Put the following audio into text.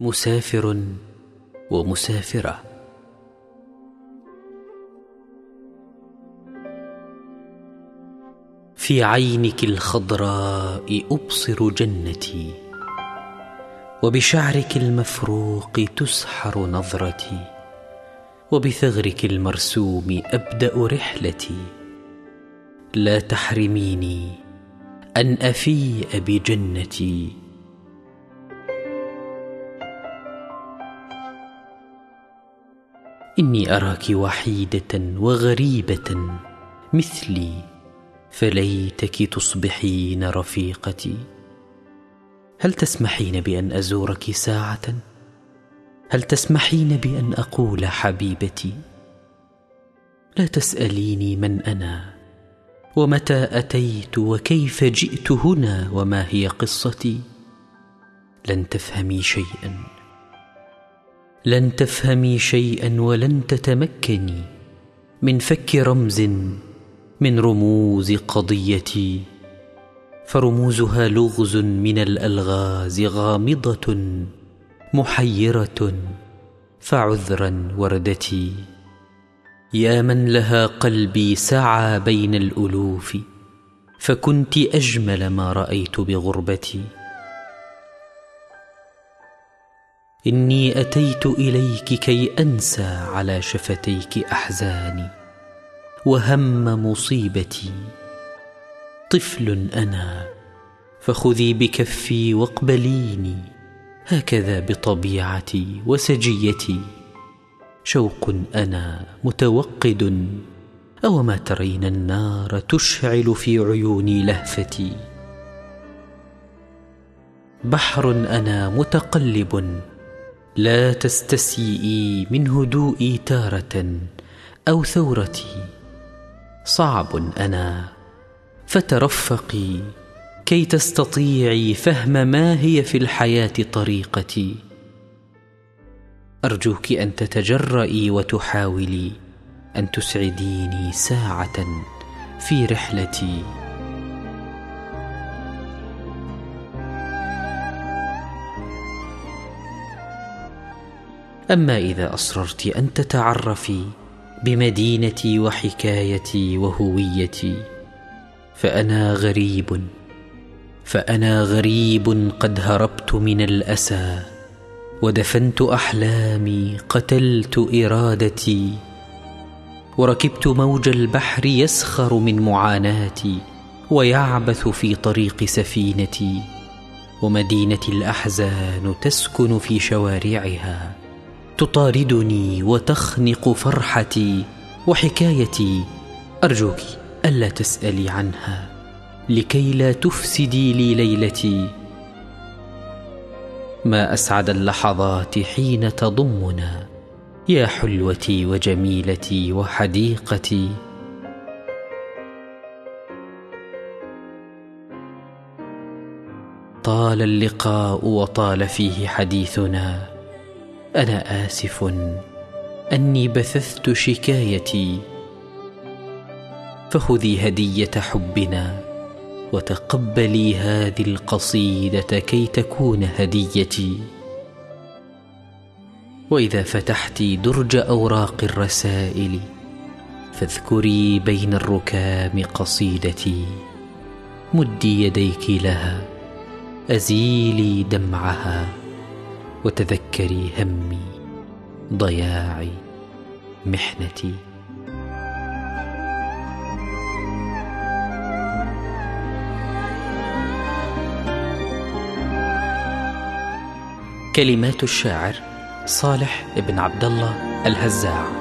مسافر ومسافرة. في عينك الخضراء أبصر جنتي وبشعرك المفروق تسحر نظرتي وبثغرك المرسوم أبدأ رحلتي. لا تحرميني أن أفيء بجنتي. إني أراك وحيدة وغريبة مثلي فليتك تصبحين رفيقتي. هل تسمحين بأن أزورك ساعة؟ هل تسمحين بأن أقول حبيبتي؟ لا تسأليني من أنا ومتى أتيت وكيف جئت هنا وما هي قصتي؟ لن تفهمي شيئا. لن تفهمي شيئا ولن تتمكني من فك رمز من رموز قضيتي فرموزها لغز من الألغاز غامضة محيرة فعذرا وردتي. يا من لها قلبي سعى بين الألوف فكنت أجمل ما رأيت بغربتي. إني أتيت إليك كي أنسى على شفتيك أحزاني وهم مصيبتي. طفل أنا فخذي بكفي واقبليني. هكذا بطبيعتي وسجيتي. شوق أنا متوقد أوما ترين النار تشعل في عيوني لهفتي. بحر أنا متقلب لا تستسيئي من هدوئي تارة أو ثورتي. صعب أنا فترفقي كي تستطيعي فهم ما هي في الحياة طريقتي. أرجوك أن تتجرئي وتحاولي أن تسعديني ساعة في رحلتي. أما إذا أصررت أن تتعرفي بمدينتي وحكايتي وهويتي فأنا غريب فأنا غريب قد هربت من الأسى ودفنت أحلامي قتلت إرادتي وركبت موج البحر يسخر من معاناتي ويعبث في طريق سفينتي ومدينتي الأحزان تسكن في شوارعها. تطاردني وتخنق فرحتي وحكايتي. أرجوك ألا تسألي عنها لكي لا تفسدي لي ليلتي. ما أسعد اللحظات حين تضمنا يا حلوتي وجميلتي وحديقتي. طال اللقاء وطال فيه حديثنا أنا آسف. أني بثثت شكايتي. فخذي هدية حبنا وتقبلي هذه القصيدة كي تكون هديتي. وإذا فتحت درج أوراق الرسائل فاذكري بين الركام قصيدتي. مدي يديك لها أزيلي دمعها. وتذكري همي ضياعي محنتي. كلمات الشاعر صالح بن عبد الله الهزاع.